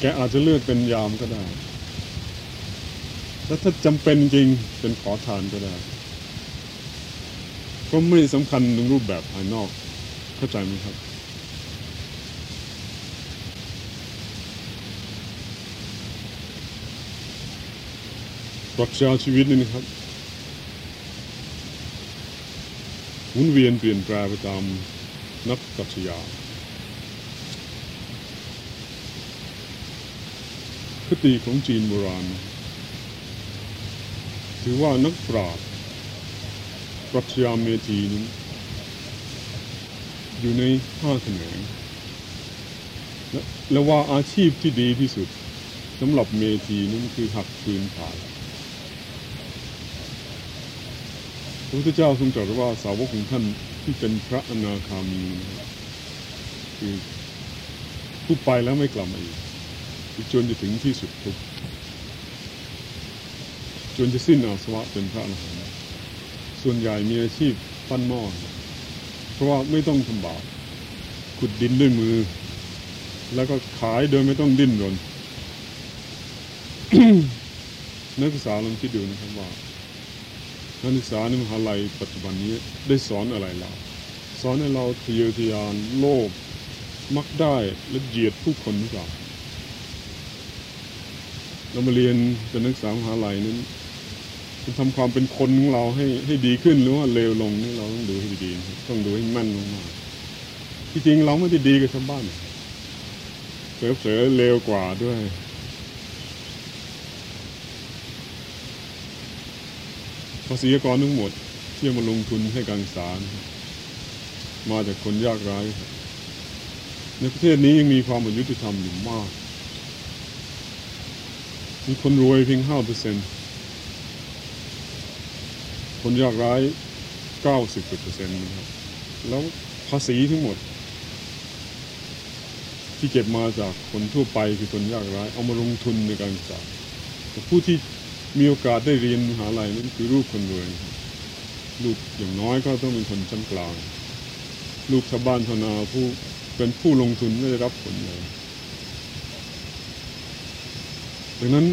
แกอาจจะเลือกเป็นยามก็ได้ แล้วถ้าจำเป็นจริงเป็นขอทานก็ได้ ก็ไม่สำคัญในรูปแบบภายนอก เข้าใจไหมครับ ปรัชญาชีวิตนี่นะครับหมุนเวียนเปลี่ยนแปลงไปตามนักปรัชญา คติของจีนโบราณ ถือว่านักปราชญ์ปรัชญาเมธีนั้อยู่ในห้าแขนงและว่าอาชีพที่ดีที่สุดสำหรับเมธีนั้นคือหักฟืนขายพระพุทธเจ้าทรงตรัสว่าสาวกของท่านที่เป็นพระอนาคามีคือผู้ไปแล้วไม่กลับมาอีก จนจะถึงที่สุดทุกจนจะสิ้นอาสวะเป็นพระอรหันต์ส่วนใหญ่มีอาชีพปั้นหม้อเพราะว่าไม่ต้องทำบาปขุดดินด้วยมือ แล้วก็ขายโดยไม่ต้องดิ้นรนนักศึกษาลองคิดดูนะครับว่านักศึกษาในมหาลัยปัจจุบันนี้ได้สอนอะไรเราสอนให้เราทะเยอทะยานโลภมักได้และเหยียดผู้คนหรือเปล่า เรามาเรียนเป็นนักศึกษามหาลัยนั้นจะทำความเป็นคนของเราให้ให้ดีขึ้นหรือว่าเลวลงนี่เราต้องดูให้ดีๆต้องดูให้มั่นมากๆที่จริงเราไม่ได้ดีกับชาวบ้านเผลอๆเลวกว่าด้วยภาษีกรทั้งหมดที่อมาลงทุนให้การศึกษามาจากคนยากไร้ในประเทศนี้ยังมีความอยุติธรรมอยู่มาก มีคนรวยเพียงห้าเปอร์เซ็นคนยากไร้เก้าสิบเปอร์เซ็นต์นะครับ แล้วภาษีทั้งหมด ที่เก็บมาจากคนทั่วไปคือคนยากไร้เอามาลงทุนในการศึกษาแต่ผู้ที่มีโอกาสได้เรียนมหาลัยนั้นคือลูกคนรวยครับลูกอย่างน้อยก็ต้องเป็นคนชั้นกลาง ลูกชาวบ้านชาวนาผู้เป็นผู้ลงทุนไม่ได้รับผลเลย ดังนั้น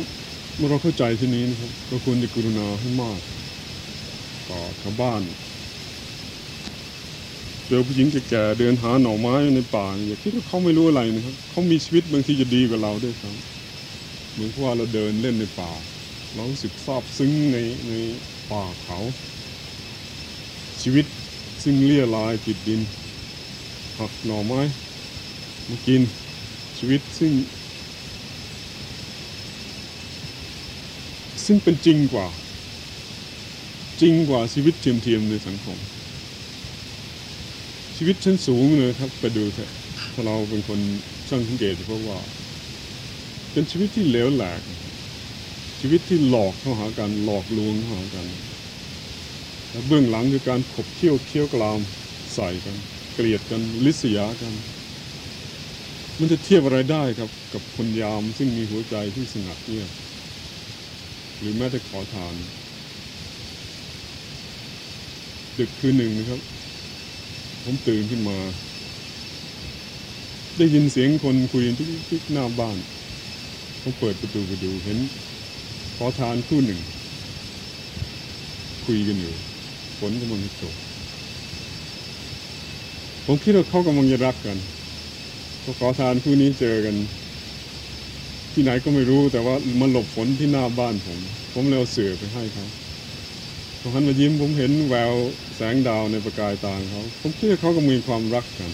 เมื่อเราเข้าใจที่นี้นะครับเราควรจะกรุณาให้มากต่อชาวบ้านเจอผู้หญิงแก่ๆเดินหาหน่อไม้ในป่าอย่าคิดว่าเขาไม่รู้อะไรนะครับเขามีชีวิตบางทีจะดีกว่าเราด้วยซ้ำเหมือนว่าเราเดินเล่นในป่า เราสึกซาบซึ้งในในป่าเขา ชีวิตซึ่งเลี่ยลายติดดินหักหน่อไม้มากินชีวิตซึ่ง ซึ่งเป็นจริงกว่า จริงกว่าชีวิตเทียมๆในสังคม ชีวิตชั้นสูงเลยครับไปดูเถอะเราเป็นคนช่างสังเกตจะพบว่า เป็นชีวิตที่เหลวแหลก ชีวิตที่หลอกเข้าหากันหลอกลวงเข้าหากันและเบื้องหลังคือการขบเคี้ยวเคี้ยวกลามใส่กัน เกลียดกันลิษยากัน มันจะเทียบอะไรได้ครับ กับคนยามซึ่งมีหัวใจที่สงัดเงียบ หรือแม้แต่ขอทาน ดึกคืนหนึ่งนะครับ ผมตื่นขึ้นมา ได้ยินเสียงคนคุยกันที่หน้าบ้านผมเปิดประตูไปดูเห็น ขอทานคู่หนึ่ง คุยกันอยู่ฝนกำลังจะตกผมคิดว่าเขากำลังจะรักกันพอขอทานคู่นี้เจอกัน ที่ไหนก็ไม่รู้แต่ว่ามาหลบฝนที่หน้าบ้านผม ผมเลยเอาเสือไปให้เขาพอหันมายิ้มผมเห็นแววแสงดาวในประกายตาของเขา ผมคิดว่าเขาก็มีความรักกัน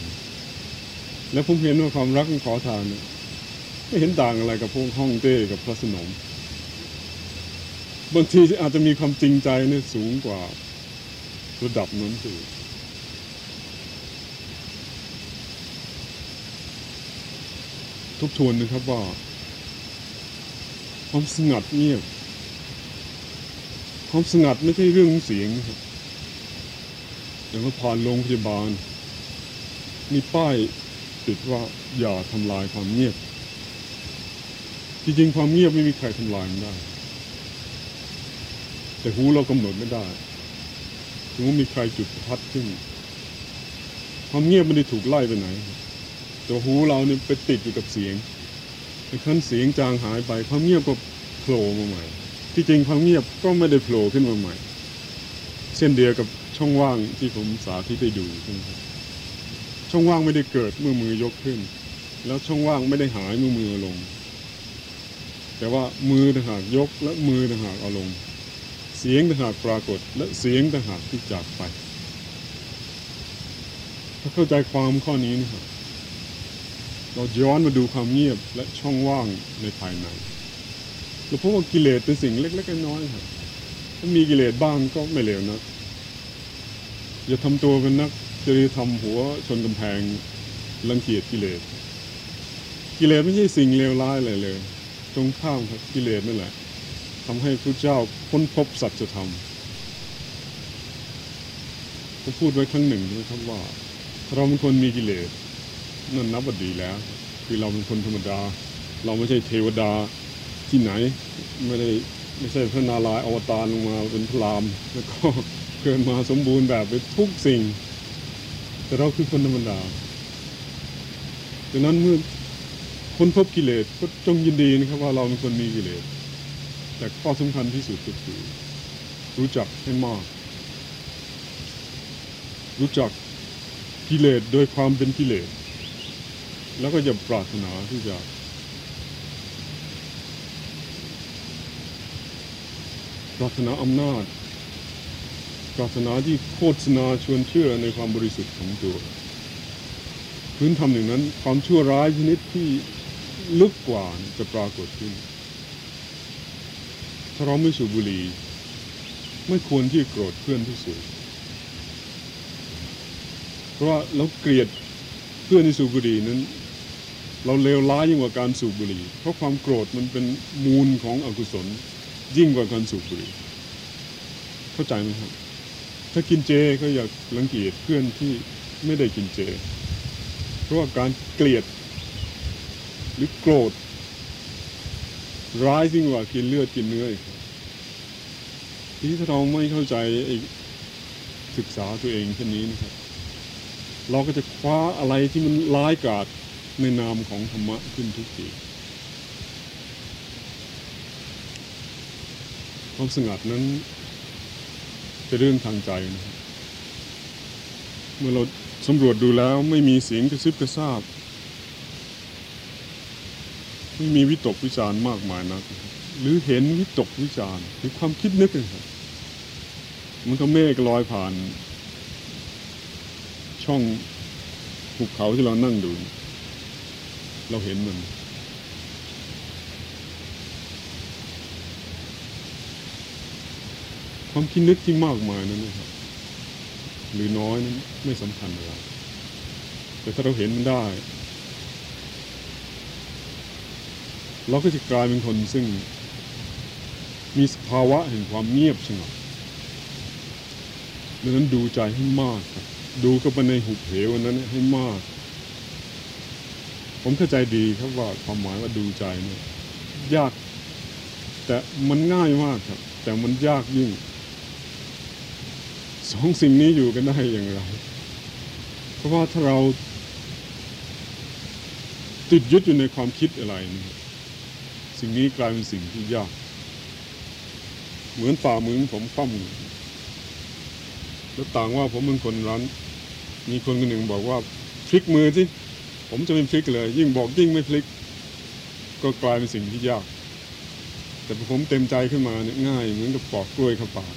และผมเห็นว่าความรักของขอทานเนี่ยไม่เห็นต่างอะไรกับพวกห้องเต้กับพระสนมบางทีอาจจะมีความจริงใจเนี่ยสูงกว่าระดับนั้นสิทบทวนนะครับว่า ความสงัดเงียบ ความสงัดไม่ใช่เรื่องเสียงนะครับอย่างเราผ่านโรงพยาบาล มีป้ายติดว่าอย่าทำลายความเงียบ จริงๆความเงียบไม่มีใครทำลายมันได้ แต่หูเรากำหนดไม่ได้ถึงว่ามีใครจุดประทัดขึ้น ความเงียบไม่ได้ถูกไล่ไปไหน แต่หูเราเนี่ยไปติดอยู่กับเสียง ขั้นเสียงจางหายไปความเงียบก็โผล่มาใหม่ ที่จริงความเงียบก็ไม่ได้โผล่ขึ้นมาใหม่ เช่นเดียวกับช่องว่างที่ผมสาธิตให้ดูช่องว่างไม่ได้เกิดเมื่อมือยกขึ้น แล้วช่องว่างไม่ได้หายเมื่อมือลง แต่ว่ามือต่างหากยกและมือต่างหากเอาลง เสียงต่างหากปรากฏ และเสียงต่างหากที่จากไป ถ้าเข้าใจความข้อนี้นะครับ เราย้อนมาดูความเงียบและช่องว่างในภายในเราพบว่ากิเลสเป็นสิ่งเล็กๆน้อยๆครับถ้ามีกิเลสบ้างก็ไม่เลวนะอย่าทำตัวเป็นนักจริยธรรมหัวชนกำแพงรังเกียจกิเลส กิเลสไม่ใช่สิ่งเลวร้ายอะไรเลย ตรงข้ามครับกิเลสนั่นแหละทำให้พระเจ้าค้นพบสัจธรรมผมพูดไว้ครั้งหนึ่งนะครับว่าเราเป็นคนมีกิเลส นั่นนับว่าดีแล้ว คือเราเป็นคนธรรมดา เราไม่ใช่เทวดาที่ไหน ไม่ได้ไม่ใช่พระนารายณ์อวตารลงมาเป็นพระรามแล้วก็เกิดมาสมบูรณ์แบบไปทุกสิ่ง แต่เราคือคนธรรมดาดังนั้นเมื่อคนพบกิเลสก็จงยินดีนะครับว่าเราเป็นคนมีกิเลส แต่ข้อสำคัญที่สุดก็คือ รู้จักให้มาก รู้จักกิเลสโดยความเป็นกิเลส แล้วก็อย่าปรารถนาที่จะปรารถนาอำนาจ ปรารถนาที่โฆษณาชวนเชื่อในความบริสุทธิ์ของตัว พื้นทำอย่างนั้นความชั่วร้ายชนิดที่ลึกกว่าจะปรากฏขึ้น ถ้าเราไม่สูบบุหรี่ไม่ควรที่โกรธเพื่อนที่สูบเพราะว่าเราเกลียดเพื่อนที่สูบบุหรี่นั้น เราเลวร้ายยิ่งกว่าการสูบบุหรี่ เพราะความโกรธมันเป็นมูลของอกุศล ยิ่งกว่าการสูบบุหรี่ เข้าใจไหมครับ ถ้ากินเจก็อยากรังเกียจเพื่อนที่ไม่ได้กินเจ เพราะว่าการเกลียด หรือโกรธ ร้ายยิ่งกว่ากินเลือดกินเนื้ออีกทีนี้ถ้าเราไม่เข้าใจศึกษาตัวเองเช่นนี้นะครับ เราก็จะคว้าอะไรที่มันร้ายกาจ ในนามของธรรมะขึ้นทุกทีความสงัดนั้นเป็นเรื่องทางใจนะครับเมื่อเราสำรวจดูแล้วไม่มีเสียงกระซิบกระซาบ ไม่มีวิตกวิจารณ์มากมายนักนะครับหรือเห็นวิตกวิจารณ์หรือความคิดนึกนะครับมันก็เมฆลอยผ่าน ช่องภูเขาที่เรานั่งดู เราเห็นมันความคิดนึกที่มากมายนั้นนะครับ หรือน้อยนั้นไม่สำคัญอะไรแต่ถ้าเราเห็นมันได้ เราก็จะกลายเป็นคนซึ่ง มีสภาวะแห่งความเงียบสงบดังนั้นดูใจให้มาก ดูเข้าไปในหุบเหวอันนั้นให้มาก ผมเข้าใจดีครับว่าความหมายว่าดูใจเนี่ยยาก แต่มันง่ายมากครับ แต่มันยากยิ่งสองสิ่งนี้อยู่กันได้อย่างไร เพราะว่าถ้าเรา ติดยึดอยู่ในความคิดอะไรนี่สิ่งนี้กลายเป็นสิ่งที่ยาก เหมือนฝ่ามือผมคว่ำแล้วต่างว่าผมเป็นคนร้านมีคนคนหนึ่งบอกว่าพลิกมือสิ ผมจะไม่พลิกเลย ยิ่งบอกยิ่งไม่พลิก ก็กลายเป็นสิ่งที่ยาก แต่ผมเต็มใจขึ้นมาเนี่ยง่ายเหมือนกับปอกกล้วยเข้าปาก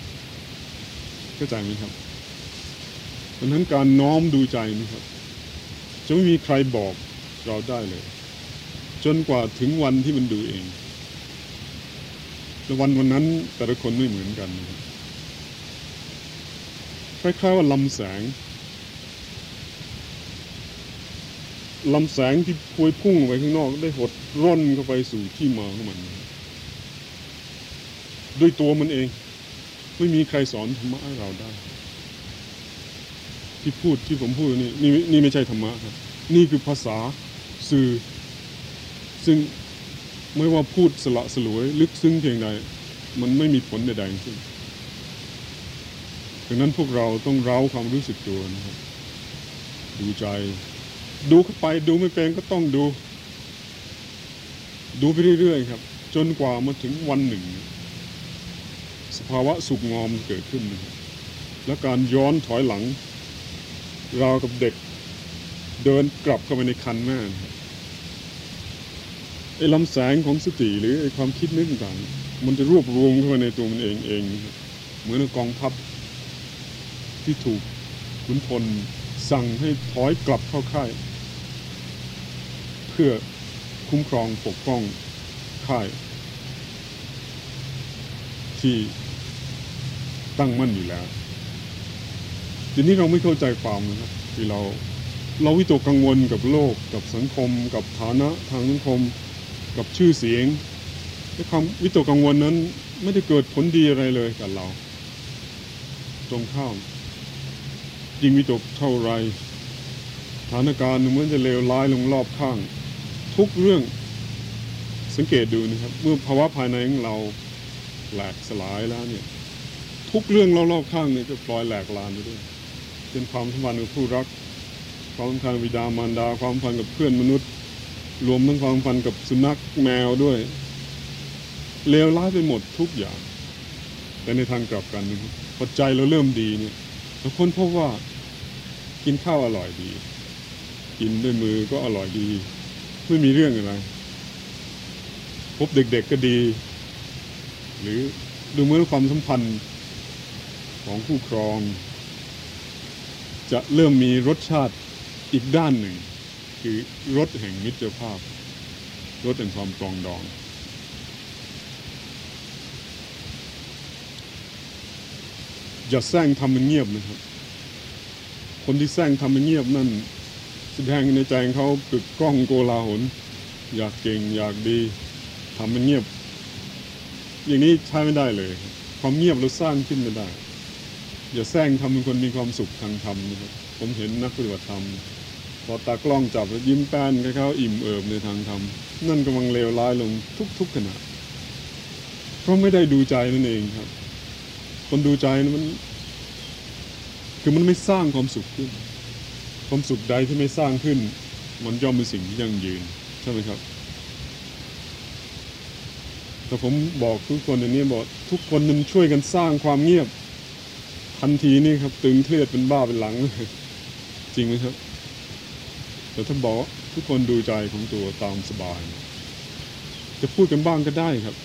เข้าใจไหมครับดังนั้นการน้อมดูใจนะครับ จะไม่มีใครบอกเราได้เลย จนกว่าถึงวันที่มันดูเองแล้ววันวันนั้นแต่ละคนไม่เหมือนกันคล้ายๆว่าลำแสง ลำแสงที่พวยพุ่งออกไปข้างนอก ได้หดร่นเข้าไปสู่ที่มาของมัน ด้วยตัวมันเอง ไม่มีใครสอนธรรมะให้เราได้ ที่พูดที่ผมพูดนี่นี่นี่ไม่ใช่ธรรมะครับ นี่คือภาษาสื่อ ซึ่งไม่ว่าพูดสละสลวย ลึกซึ้งเพียงใด มันไม่มีผลใดๆทั้งสิ้นดังนั้นพวกเราต้องเร้าความรู้สึกตัวนะครับ ดูใจ ดูเข้าไปดูไม่เป็นก็ต้องดู ดูไปเรื่อยๆครับ จนกว่ามาถึงวันหนึ่ง สภาวะสุกงอมเกิดขึ้นนะครับและการย้อนถอยหลัง ราวกับเด็ก เดินกลับเข้าไปในคันแม่ไอ้ลำแสงของสติหรือไอ้ความคิดนึกต่างมันจะรวบรวมเข้ามาในตัวมันเองเอง เหมือนกับกองทัพที่ถูกขุนพล สั่งให้ถอยกลับเข้าค่าย เพื่อคุ้มครองปกป้องค่าย ที่ตั้งมั่นอยู่แล้วทีนี้เราไม่เข้าใจความนะครับที่เราเราวิตกกังวลกับโลก กับสังคม กับฐานะทางสังคม กับชื่อเสียงและความวิตกกังวลนั้นไม่ได้เกิดผลดีอะไรเลยกับเรา ตรงข้าม ยิ่งวิตกเท่าไรสถานการณ์เหมือนจะเลวร้ายลงรอบข้าง ทุกเรื่องสังเกตดูนะครับ เมื่อภาวะภายในของเราแหลกสลายแล้วเนี่ย ทุกเรื่องรอบๆข้างเนี่ยจะปล่อยแหลกลานไปด้วยเป็นความสัมพันธ์กับผู้รัก ความสัมพันธ์กับบิดามารดาความสัมพันธ์กับเพื่อนมนุษย์ รวมทั้งความสัมพันธ์กับสุนัขแมวด้วยเลวร้ายไปหมดทุกอย่าง แต่ในทางกลับกันนะครับพอใจเราเริ่มดีเนี่ย ราค้นพบว่ากินข้าวอร่อยดี กินด้วยมือก็อร่อยดี ไม่มีเรื่องอะไร พบเด็กๆก็ดี หรือดูเหมือนความสัมพันธ์ของผู้ครอง จะเริ่มมีรสชาติอีกด้านหนึ่ง คือรสแห่งมิตรภาพ รสแห่งความปรองดอง อย่าแซงทำมันเงียบนะครับ คนที่แซงทำมันเงียบนั่นแสดงในใจของเขาปึกกล้องโกลาหลอยากเก่งอยากดีทำมันเงียบ อย่างนี้ใช้ไม่ได้เลย ความเงียบเราสร้างขึ้นไม่ได้ อย่าแซงทำเป็นคนมีความสุขทางธรรมนะครับผมเห็นนักปฏิบัติธรรมพอตากล้องจับแล้วยิ้มแป้นกับเขาอิ่มเอิบในทางธรรมนั่นกำลังเลวร้ายลงทุกๆขณะเพราะไม่ได้ดูใจนั่นเองครับ คนดูใจมัน คือมันไม่สร้างความสุขขึ้น ความสุขใดที่ไม่สร้างขึ้น มันย่อมเป็นสิ่งที่ยั่งยืน ใช่ไหมครับ แต่ผมบอกทุกคนอันนี้บอกทุกคนมันช่วยกันสร้างความเงียบ ทันทีนี่ครับ ตึงเครียดเป็นบ้าเป็นหลังเลยจริงไหมครับ แต่ถ้าบอกทุกคนดูใจของตัวตามสบาย จะพูดกันบ้างก็ได้ครับ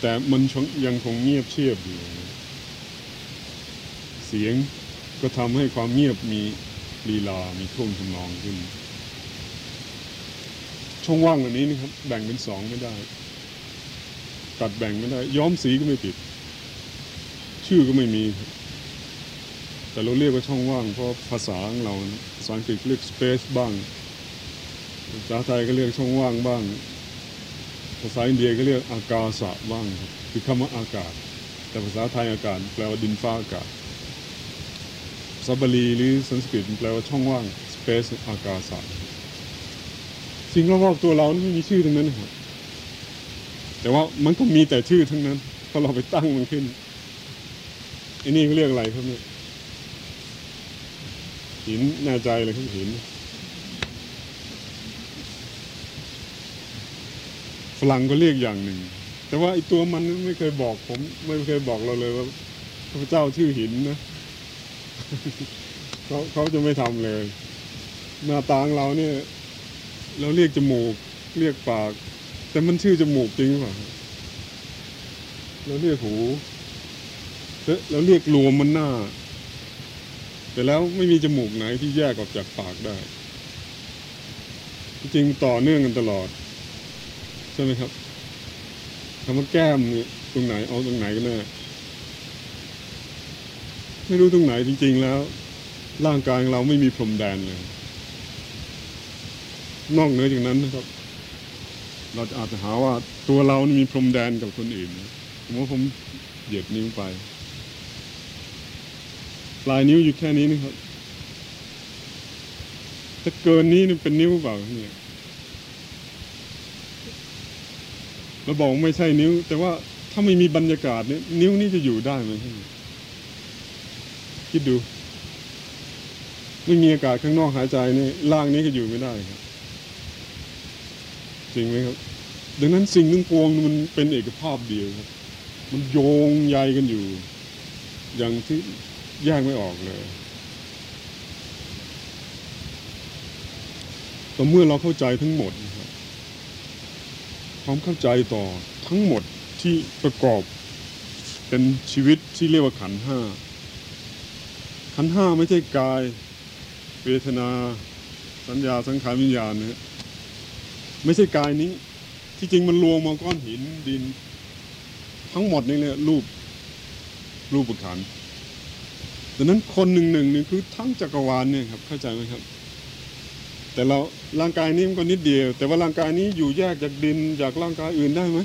แต่มันยังคงเงียบเชียบอยู่ เสียง ก็ทำให้ความเงียบมีลีลา มีท่วงทำนองขึ้น ช่องว่างอันนี้นะครับ แบ่งเป็นสองไม่ได้ ตัดแบ่งไม่ได้ ย้อมสีก็ไม่ติด ชื่อก็ไม่มี แต่เราเรียกว่าช่องว่าง เพราะภาษาของเราภาษาอังกฤษเรียก space บ้าง ภาษาไทยก็เรียกช่องว่างบ้าง ภาษาอินเดียก็เรียกอากาศะบ้าง คือคำว่าอากาศ แต่ภาษาไทยอากาศแปลว่าดินฟ้าอากาศ ภาบาลีหรือสันสกฤตแปลว่าช่องว่าง space อากาศะสิ่งรอบๆตัวเราไม่มีชื่อทั้งนั้นนะครับแต่ว่ามันก็มีแต่ชื่อทั้งนั้นเพราะเราไปตั้งมันขึ้นไอ้นี่เขาเรียกอะไรครับเนี่ยหินแน่ใจเลยครับหินฝรั่งก็เรียกอย่างหนึ่ง แต่ว่าไอตัวมันไม่เคยบอกผม ไม่เคยบอกเราเลยว่าพระเจ้าชื่อหินนะ เขาเขาจะไม่ทำเลย หน้าตางเราเนี่ย เราเรียกจมูก เรียกปาก แต่มันชื่อจมูกจริงหรือเปล่าเราเรียกหูเราเรียกรวมมันหน้า แต่แล้วไม่มีจมูกไหนที่แยกออกจากปากได้ จริงต่อเนื่องกันตลอด ใช่ไหมครับคำว่าแก้มเนี่ยตรงไหนเอาตรงไหนกันแน่ ไม่รู้ตรงไหนจริง ๆ แล้ว ร่างกายของเราไม่มีพรมแดนเลย นอกเหนือจากนั้นนะครับ เราจะอาจจะหาว่าตัวเรานี่มีพรมแดนกับคนอื่นผมว่าผมเหยียดนิ้วไป ปลายนิ้วอยู่แค่นี้นะครับถ้าเกินนี้นี่เป็นนิ้วเปล่าเนี่ยเราบอกไม่ใช่นิ้ว แต่ว่าถ้าไม่มีบรรยากาศเนี่ยนิ้วนี่จะอยู่ได้ไหม คิดดู ไม่มีอากาศข้างนอกหายใจนี่ร่างนี้ก็อยู่ไม่ได้ครับ จริงไหมครับ ดังนั้นสิ่งทั้งปวงมันเป็นเอกภาพเดียวครับ มันโยงใยกันอยู่ อย่างที่แยกไม่ออกเลยแต่เมื่อเราเข้าใจทั้งหมดครับความเข้าใจต่อทั้งหมดที่ประกอบเป็นชีวิตที่เรียกว่าขันห้า ขันห้าไม่ใช่กาย เวทนา สัญญาสังขารวิญญาณนะฮะไม่ใช่กายนี้ ที่จริงมันรวมมาก้อนหินดิน ทั้งหมดนี่เนี่ยรูปรูปขันดังนั้นคนหนึ่งหนึ่งนี่คือทั้งจักรวาลเนี่ยครับเข้าใจไหมครับ แต่เราร่างกายนี้มันก็นิดเดียว แต่ว่าร่างกายนี้อยู่แยกจากดินจากร่างกายอื่นได้ไหม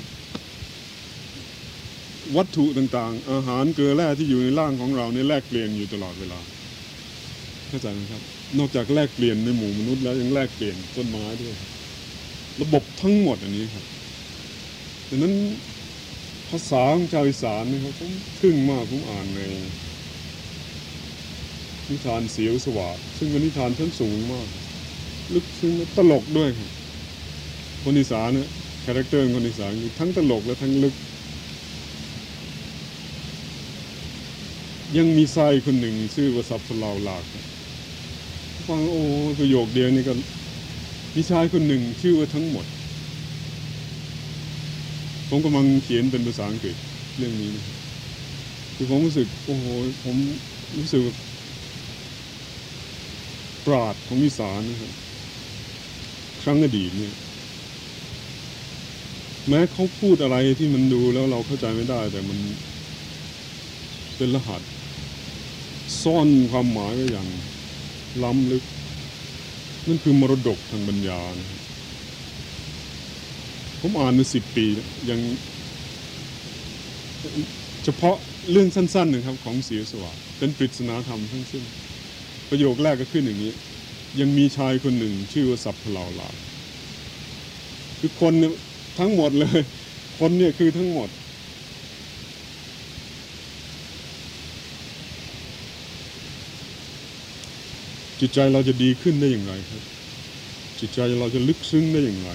วัตถุต่างๆ อาหารเกลือแร่ที่อยู่ในร่างของเราเนี่ยแลกเปลี่ยนอยู่ตลอดเวลาเข้าใจไหมครับ นอกจากแลกเปลี่ยนในหมู่มนุษย์แล้วยังแลกเปลี่ยนต้นไม้ด้วย ระบบทั้งหมดอันนี้ครับดังนั้นภาษาของชาวอีสานนี่ครับผมทึ่งมากผมอ่านในนิทานเสียวสวาสดิ์ซึ่งเป็นนิทานชั้นสูงมาก ลึกซึ้งและตลกด้วยครับคนอีสานเนี่ย character คนอีสานทั้งตลกและทั้งลึก ยังมีชายคนหนึ่งชื่อว่าสับสลาวหลาก ฟังโอ้ประโยคเดียวนี่ก็มีชายคนหนึ่งชื่อว่าทั้งหมด ผมกำลังเขียนเป็นภาษาอังกฤษเรื่องนี้นะคือผมรู้สึกโอ้โหผมรู้สึกปราดของอีสานนะครับครั้งอดีตเนี่ย แม้เขาพูดอะไรที่มันดูแล้วเราเข้าใจไม่ได้ แต่มันเป็นรหัส ซ่อนความหมายไว้อย่างล้ำลึก นั่นคือมรดกทางปัญญานะผมอ่านมาสิบปีแล้วยังเฉพาะเรื่องสั้นๆนะครับของเสียสวาสเป็นปริศนาธรรมทั้งสิ้น ประโยคแรกก็ขึ้นอย่างนี้ ยังมีชายคนหนึ่งชื่อว่าสับเพลาลาคือคนเนี่ยทั้งหมดเลย คนเนี่ยคือทั้งหมด จิตใจเราจะดีขึ้นได้อย่างไรครับ จิตใจเราจะลึกซึ้งได้อย่างไร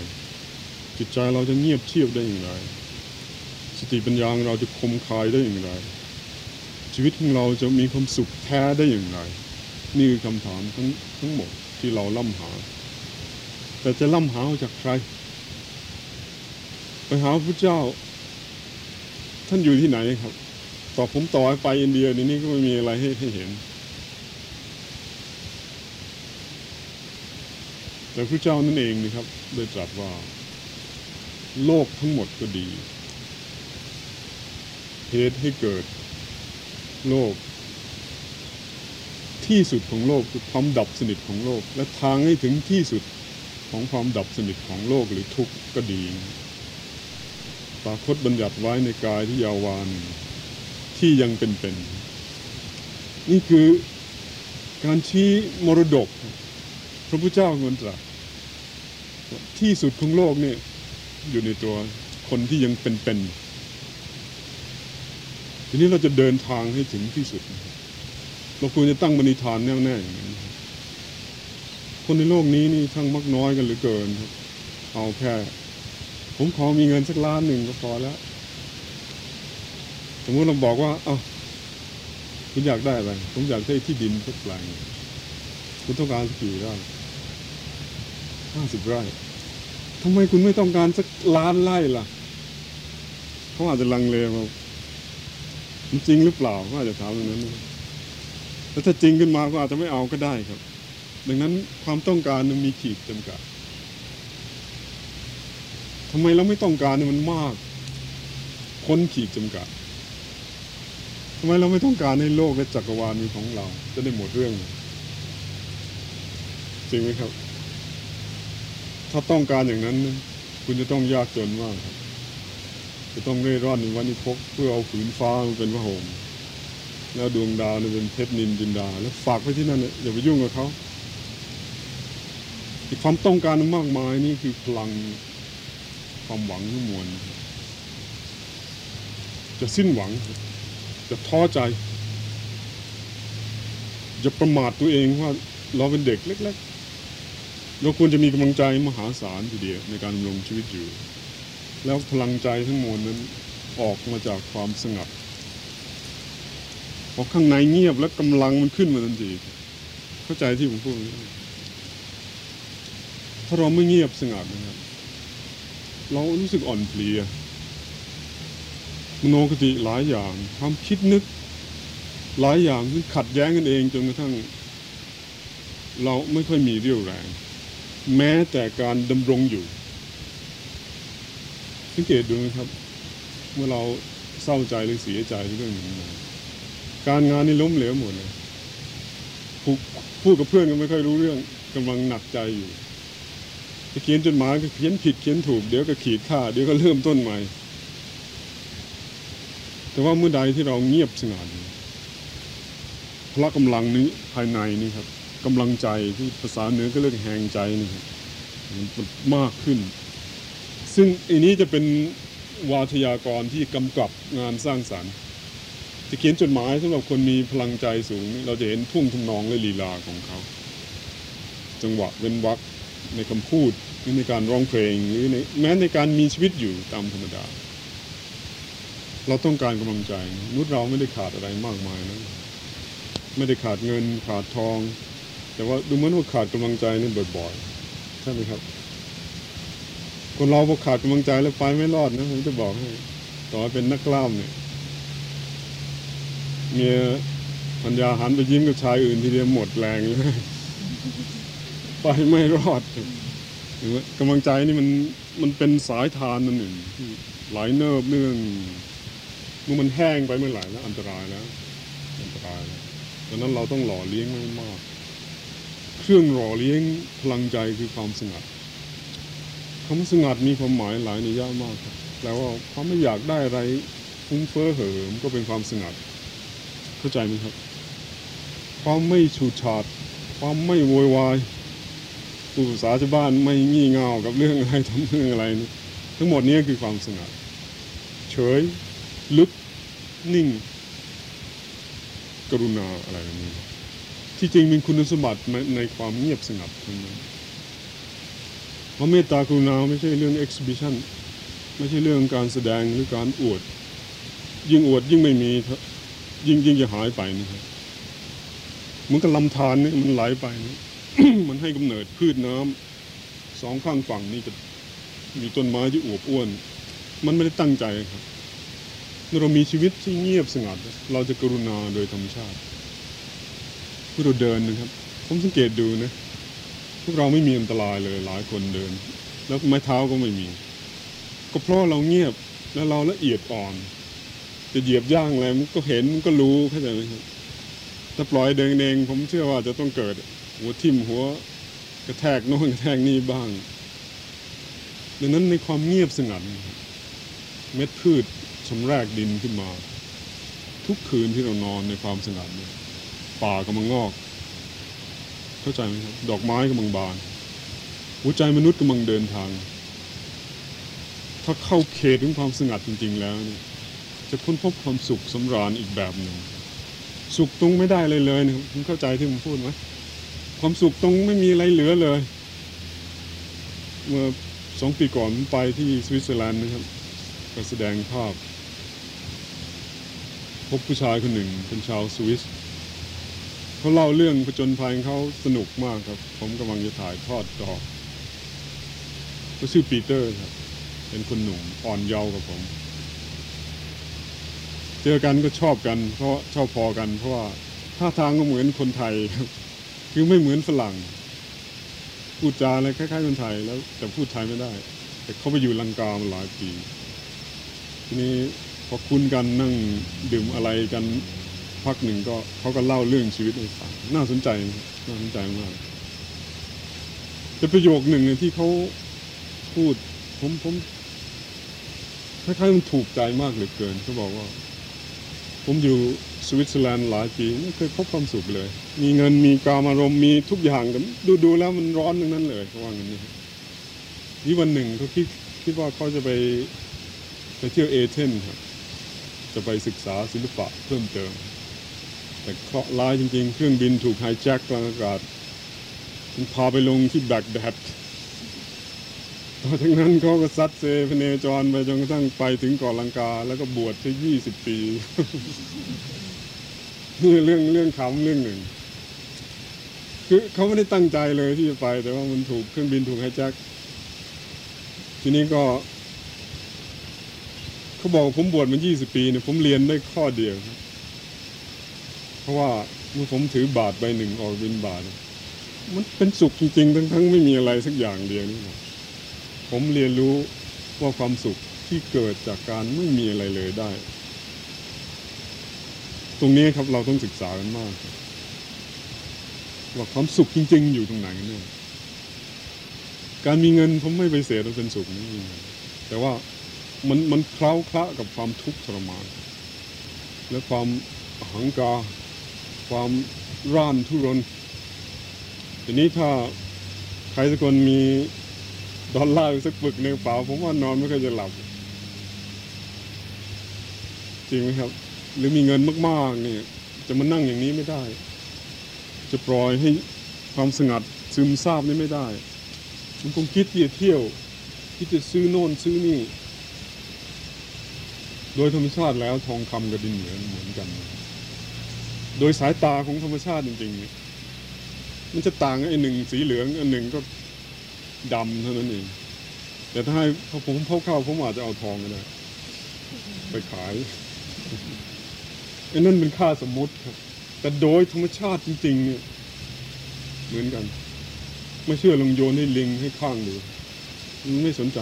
จิตใจเราจะเงียบเชียบได้อย่างไร สติปัญญาเราจะคมคายได้อย่างไร ชีวิตของเราจะมีความสุขแท้ได้อย่างไร นี่คือคำถามทั้งทั้งหมดที่เราล่ำหา แต่จะล่ำหาจากใคร ไปหาพระเจ้า ท่านอยู่ที่ไหนครับ ตอบผมต่อไปอินเดียในนี้ก็ไม่มีอะไรให้ให้เห็น แต่พระเจ้านั่นเองนะครับได้ตรัสว่า โลกทั้งหมดก็ดี เหตุให้เกิดโลก ที่สุดของโลกคือความดับสนิทของโลก และทางให้ถึงที่สุดของความดับสนิทของโลกหรือทุกข์ก็ดีปรากฏบัญญัติไว้ในกายที่ยาววานที่ยังเป็นๆนี่คือการชี้มรดก พระพุทธเจ้าเงินตรัสที่สุดของโลกนี่อยู่ในตัวคนที่ยังเป็นๆทีนี้เราจะเดินทางให้ถึงที่สุด เราควรจะตั้งบณิธานแน่วแน่อย่างนี้คนในโลกนี้นี่ช่างมักน้อยกันเหลือเกินครับเอาแค่ ผมขอมีเงินสักล้านหนึ่งก็พอแล้ว สมมติเราบอกว่า เอ้าคุณอยากได้อะไรผมอยากได้ที่ดินสักแปลงคุณต้องการสักกี่ไร่ ห้าสิบไร่ทำไมคุณไม่ต้องการสักล้านไร่ล่ะเขาอาจจะลังเลว่ามันจริงหรือเปล่าเขาอาจจะถามอย่างนั้นแล้วถ้าจริงขึ้นมาก็อาจจะไม่เอาก็ได้ครับ ดังนั้นความต้องการมันมีขีดจำกัดทำไมเราไม่ต้องการมันมากพ้นขีดจำกัดทำไมเราไม่ต้องการให้โลกและจักรวาลเป็นของเรา จะได้หมดเรื่องจริงไหมครับ ถ้าต้องการอย่างนั้น คุณจะต้องยากจนมากครับจะต้องเร่ร่อนในวันนี้พกเพื่อเอาผืนฟ้ามาเป็นพระห่มแล้วดวงดาวเนี่ยเป็นเพชรนินจินดา แล้วฝากไว้ที่นั่นอย่าไปยุ่งกับเขาอีกความต้องการมากมายนี่คือพลังความหวังทั้งมวลจะสิ้นหวัง จะท้อใจ จะประมาทตัวเองว่าเราเป็นเด็กเล็ก เราควรจะมีกำลังใจมหาศาลทีเดียวในการดำรงชีวิตอยู่ แล้วพลังใจทั้งมวลนั้นออกมาจากความสงัดพอข้างในเงียบแล้วกำลังมันขึ้นมาทันที เข้าใจที่ผมพูดไหมถ้าเราไม่เงียบสงัดนะครับ เรารู้สึกอ่อนเพลียมโนคติหลายอย่างความคิดนึก หลายอย่างที่ขัดแย้งกันเองจนกระทั่ง เราไม่ค่อยมีเรี่ยวแรง แม้แต่การดำรงอยู่ สังเกตดูนะครับ เมื่อเราเศร้าใจหรือเสียใจเรื่องหนึ่งมาการงานนี่ล้มเหลวหมดเลยพูดพูดกับเพื่อนก็ไม่ค่อยรู้เรื่องกำลังหนักใจอยู่เขียนจดหมายก็เขียนผิดเขียนถูกเดี๋ยวก็ขีดค่าเดี๋ยวก็เริ่มต้นใหม่ แต่ว่าเมื่อใดที่เราเงียบสงัดพละกำลังนี้ภายในนี่ครับ กำลังใจที่ภาษาเหนือก็เรียกแหงใจนี่มันมากขึ้น ซึ่งอันนี้จะเป็นวาทยากรที่กำกับงานสร้างสรรค์ จะเขียนจดหมายสำหรับคนมีพลังใจสูง เราจะเห็นทุ่งทำนองและลีลาของเขา จังหวะเว้นวรรคในคำพูดหรือในการร้องเพลงหรือในแม้ในการมีชีวิตอยู่ตามธรรมดา เราต้องการกำลังใจนุษย์เราไม่ได้ขาดอะไรมากมายนะไม่ได้ขาดเงินขาดทอง แต่ว่าดูเหมือนว่าขาดกำลังใจนี่บ่อยๆใช่ไหมครับ คนเราพอขาดกำลังใจแล้วไปไม่รอดนะผมจะบอกให้ต่อเป็นนักกล้ามเนี่ยเมียพัญญาหันไปยิ้มกับชายอื่นทีเดียวหมดแรงเลยไปไม่รอดหรือว่ากำลังใจนี่มันมันเป็นสายทานนั่นหนึ่งที่ไหลเนิบเนื่องเมื่อมันแห้งไปเมื่อไหร่แล้วอันตรายแล้วอันตรายแล้วดังนั้นเราต้องหล่อเลี้ยงมาก เครื่องหล่อเลี้ยงพลังใจคือความสงัดคำสงัดมีความหมายหลายนิยามมากครับแปลว่าความไม่อยากได้อะไรฟุ้งเฟ้อเหิมก็เป็นความสงัด เข้าใจไหมครับ ความไม่ฉูดฉาด ความไม่โวยวายผู้ภาษาชาวบ้านไม่งี่เง่ากับเรื่องอะไรทำเรื่องอะไรทั้งหมดนี้คือความสงัด เฉย ลึก นิ่ง กรุณาอะไรแบบนี้ ที่จริงเป็นคุณสมบัติในความเงียบสงัดทั้งนั้นเพราะเมตตากรุณาไม่ใช่เรื่อง exhibition ไม่ใช่เรื่องการแสดงหรือการอวด ยิ่งอวดยิ่งไม่มียิ่งยิ่งจะหายไปนะครับเหมือนกับลำธารนี่มันไหลไปนะมันให้กำเนิดพืชน้ำสองข้างฝั่งนี่จะมีต้นไม้ที่อวบอ้วน มันไม่ได้ตั้งใจครับเมื่อเรามีชีวิตที่เงียบสงัด เราจะกรุณาโดยธรรมชาติ เมื่อเราเดินนะครับ ผมสังเกตดูนะ พวกเราไม่มีอันตรายเลยหลายคนเดิน แล้วไม้เท้าก็ไม่มี ก็เพราะเราเงียบแล้วเราละเอียดอ่อน จะเหยียบย่างอะไรมันก็เห็นมันก็รู้เข้าใจไหมครับถ้าปล่อยเดินเองผมเชื่อว่าจะต้องเกิด หัวทิ่มหัวกระแทกโน่นกระแทกนี่บ้างดังนั้นในความเงียบสงัดเม็ดพืชชำแรกดินขึ้นมา ทุกคืนที่เรานอนในความสงัดเนี่ย ป่ากำลังงอก เข้าใจไหมครับดอกไม้กำลังบาน หัวใจมนุษย์กำลังเดินทาง ถ้าเข้าเขตของความสงัดจริง ๆ แล้วเนี่ยจะค้นพบความสุขสำราญอีกแบบหนึ่งสุขตรงไม่ได้เลยเลยนะครับคุณเข้าใจที่ผมพูดไหมความสุขตรงไม่มีอะไรเหลือเลย เมื่อสองปีก่อนไปที่สวิตเซอร์แลนด์นะครับไปแสดงภาพ พบผู้ชายคนหนึ่งเป็นชาวสวิส เขาเล่าเรื่องผจญภัยเขาสนุกมากครับ ผมกำลังจะถ่ายทอดต่อเขาชื่อปีเตอร์ครับ เป็นคนหนุ่มอ่อนเยาว์กับผม เจอกันก็ชอบกัน เพราะชอบพอกัน เพราะว่าท่าทางก็เหมือนคนไทยคือไม่เหมือนฝรั่ง พูดจาอะไรคล้ายๆคนไทยแล้วแต่พูดไทยไม่ได้ แต่เขาไปอยู่ลังกามาหลายปี ทีนี้พอคุ้นกันนั่งดื่มอะไรกัน พักหนึ่งก็เขาก็เล่าเรื่องชีวิตให้ฟังน่าสนใจน่าสนใจมากแต่ประโยคหนึ่งเนี่ยที่เขาพูด ผมผมคล้ายๆมันถูกใจมากเหลือเกินเขาบอกว่า ผมอยู่สวิตเซอร์แลนด์หลายปีไม่เคยพบความสุขเลย มีเงินมีกามารมมีทุกอย่างแต่ดูดูแล้วมันร้อนทั้งนั้นเลยเขาว่างั้นนะครับนี่วันหนึ่งเขาคิดคิดว่าเขาจะไปไปเที่ยวเอเธนส์ครับจะไปศึกษาศิลปะเพิ่มเติม แต่เคราะห์ร้ายจริง ๆ เครื่องบินถูกไฮแจ็คกลางอากาศ มันพาไปลงที่แบกแดดต่อจากนั้นเขาก็ซัดเซพเนจรไปจนกระทั่งไปถึงเกาะลังกา แล้วก็บวชที่ยี่สิบปีนี่เรื่องเรื่องขำเรื่องหนึ่ง คือเขาไม่ได้ตั้งใจเลยที่จะไป แต่ว่ามันถูกเครื่องบินถูกไฮแจ็คทีนี้ก็เขาบอกผมบวชมายี่สิบปีเนี่ยผมเรียนได้ข้อเดียว รับเพราะว่าเมื่อผมถือบาทใบหนึ่งออกบินบาท มันเป็นสุขจริงๆทั้งๆไม่มีอะไรสักอย่างเดียวนี่ผมเรียนรู้ว่าความสุขที่เกิดจากการไม่มีอะไรเลยได้ ตรงนี้ครับเราต้องศึกษากันมาก ว่าความสุขจริง ๆ อยู่ตรงไหนเนี่ยการมีเงินผมไม่ไปเสียว่าเป็นสุขนี่แต่ว่ามันมันเคล้าคละกับความทุกข์ทรมาน และความหังการ ความร่านทุรน ทีนี้ถ้าใครสักคนมีดอลลาร์สักปึกในกระเป๋าผมว่านอนไม่ค่อยจะหลับ จริงไหมครับ หรือมีเงินมากๆเนี่ยจะมานั่งอย่างนี้ไม่ได้ จะปล่อยให้ความสงัดซึมซาบนี่ไม่ได้ มันคงคิดที่จะเที่ยว คิดจะซื้อโน่นซื้อนี่ โดยธรรมชาติแล้วทองคำกับดินเหนือเหมือนกัน โดยสายตาของธรรมชาติจริงๆเนี่ยมันจะต่างไอ้หนึ่งสีเหลืองอันหนึ่งก็ดำเท่านั้นเอง แต่ถ้าให้ผมเข้าๆผมอาจจะเอาทองก็ได้ไปขายไอ้นั่นเป็นค่าสมมติครับ แต่โดยธรรมชาติจริงๆเนี่ยเหมือนกัน ไม่เชื่อลองโยนให้ลิงให้ข้างดูมันไม่สนใจ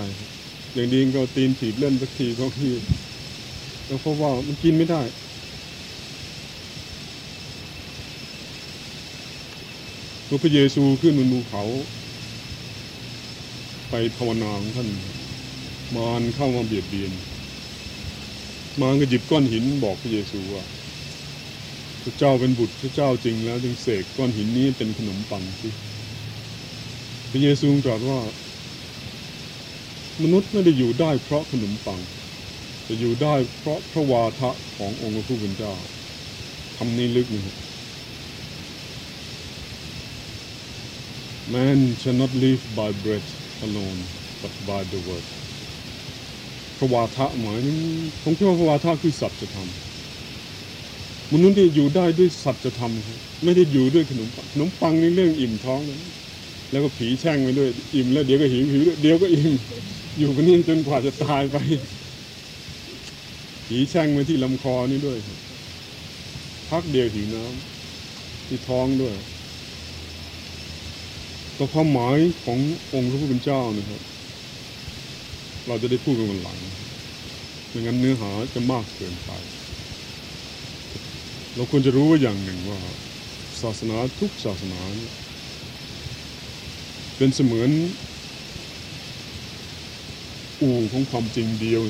อย่างดีก็เอาตีนถีบเล่นสักทีก็คือแล้วเพราะว่ามันกินไม่ได้ เมื่อ พระเยซูขึ้นบนภูเขา ไปภาวนาของท่าน มารเข้ามาเบียดเบียน มารก็หยิบก้อนหินบอกพระเยซูว่าพระเจ้าเป็นบุตรพระเจ้าจริงแล้วจึงเสกก้อนหินนี้เป็นขนมปังสิพระเยซูตรัสว่า มนุษย์ไม่ได้อยู่ได้เพราะขนมปังแต่อยู่ได้เพราะพระวาทะขององค์พระผู้เป็นเจ้าทำนี้ลึกนะครับ Man shall not live by bread alone, but by the word. พระวาทะหมายถึงผมคิดว่าพระวาทะคือสัจธรรมมนุษย์ที่อยู่ได้ด้วยสัจธรรมครับไม่ได้อยู่ด้วยขนมปังขนมปังนี่เรื่องอิ่มท้องนะแล้วก็ผีแช่งไปด้วยอิ่มแล้วเดี๋ยวก็หิวหิวเดี๋ยวก็อิ่มอยู่กันนี่จนกว่าจะตายไป ผีแช่งไปที่ลำคอนี่ด้วยพักเดียวหิวน้ำที่ท้องด้วย ก็ความหมายขององค์พระผู้เป็นเจ้านะครับ เราจะได้พูดกันวันหลังไม่งั้นเนื้อหาจะมากเกินไป เราควรจะรู้ว่าอย่างหนึ่งว่า ศาสนาทุกศาสนาเป็นเสมือน อู่ของความจริงเดียว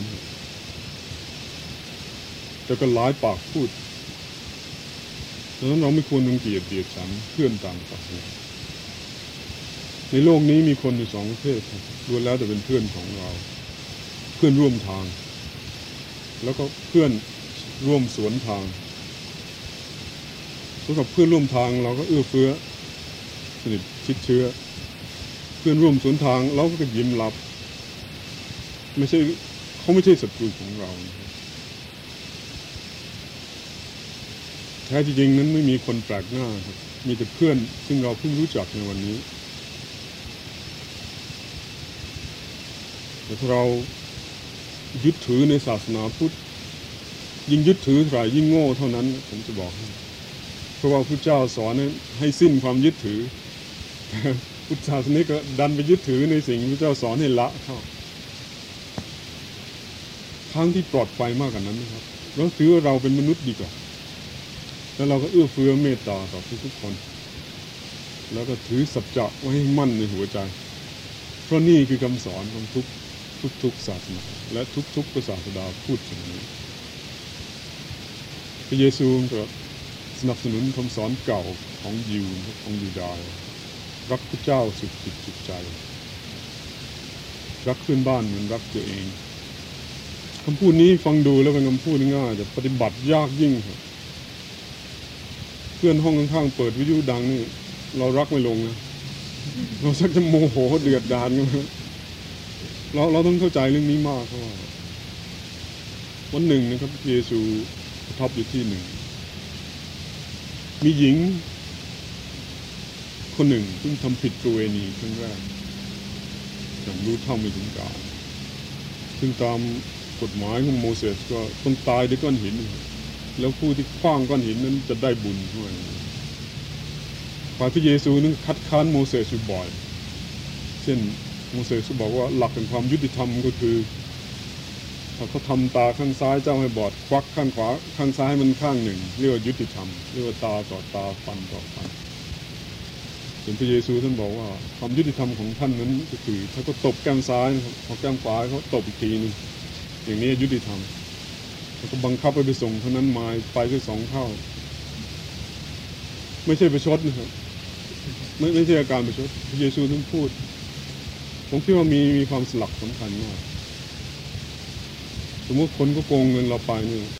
แต่ก็หลายปากพูดดังนั้นเราไม่ควรรังเกียจเดียดฉันเพื่อนต่างศาสนา ในโลกนี้มีคนอยู่สองเภทครับล้วนแล้วแต่เป็นเพื่อนของเรา เพื่อนร่วมทาง แล้วก็เพื่อนร่วมสวนทางสำหรับเพื่อนร่วมทางเราก็เอื้อเฟื้อสนิทชิดเชื้อ เพื่อนร่วมสวนทางเราก็ยิ้มรับ ไม่ใช่เขาไม่ใช่ศัตรูของเราแท้จริงนั้นไม่มีคนแปลกหน้าครับมีแต่เพื่อนซึ่งเราเพิ่งรู้จักในวันนี้ แต่ถ้า เรายึดถือในศาสนาพุทธ ยิ่งยึดถือเท่าไหร่ยิ่งโง่เท่านั้น ผมจะบอกให้เพราะว่าพระเจ้าสอนให้สิ้นความยึดถือพุทธศาสนิกก็ดันไปยึดถือในสิ่งที่พระเจ้าสอนให้ละเข้าทางที่ปลอดภัยมากกว่านั้นนะครับเราถือเราเป็นมนุษย์ดีกว่า แล้วเราก็เอื้อเฟื้อเมตตาต่อทุกๆคน แล้วก็ถือสัจจะไว้ให้มั่นในหัวใจ เพราะนี่คือคำสอนของทุก ทุกทุกศาสนาและทุกทุกศาสดาพูดถึงนี้ พระเยซูก็สนับสนุนคำสอนเก่าของยิวของยูดาห์รักพระเจ้าสุดจิตสุดใจ รักเพื่อนบ้านเหมือนรักตัวเองคำพูดนี้ฟังดูแล้วเป็นคำพูดง่ายแต่ปฏิบัติยากยิ่งครับเพื่อนห้องข้างๆเปิดวิทยุดังนี่เรารักไม่ลงนะเราสักจะโมโหเดือดดานกันนะ เราเราต้องเข้าใจเรื่องนี้มากเพราะว่าวันหนึ่งนะครับเยซูประทับอยู่ที่หนึ่ง มีหญิง คนหนึ่งซึ่งทำผิดประเวณีครั้งแรกอย่างรู้เท่าไม่ถึงการซึ่งตามกฎหมายของโมเสสก็ต้องตายด้วยก้อนหิน แล้วผู้ที่คว้างก้อนหินนั้นจะได้บุญด้วยฝ่ายพระเยซูนั้นคัดค้านโมเสสอยู่บ่อย เช่น โมเสสบอกว่าหลักแห่งความยุติธรรมก็คือถ้าเขาทำตาข้างซ้ายเจ้าให้บอดควักข้างขวาข้างซ้ายให้มันข้างหนึ่งเรียกว่ายุติธรรมเรียกว่าตาต่อตาฟันต่อฟันส่วนพระเยซูท่านบอกว่าความยุติธรรมของท่านนั้นก็คือถ้าเขาตบแก้มซ้ายนะครับพอแก้มขวาเขาตบอีกทีหนึงอย่างนี้ยุติธรรมแล้วก็บังคับให้ไปส่งเท่านั้นมาไปแค่สองเท่า ไม่ใช่ประชดนะครับไม่ไม่ใช่อาการประชดพระเยซูท่านพูด ผมคิดว่ามีมีความสลักสำคัญมาก สมมติคนก็โกงเงินเราไปเนี่ย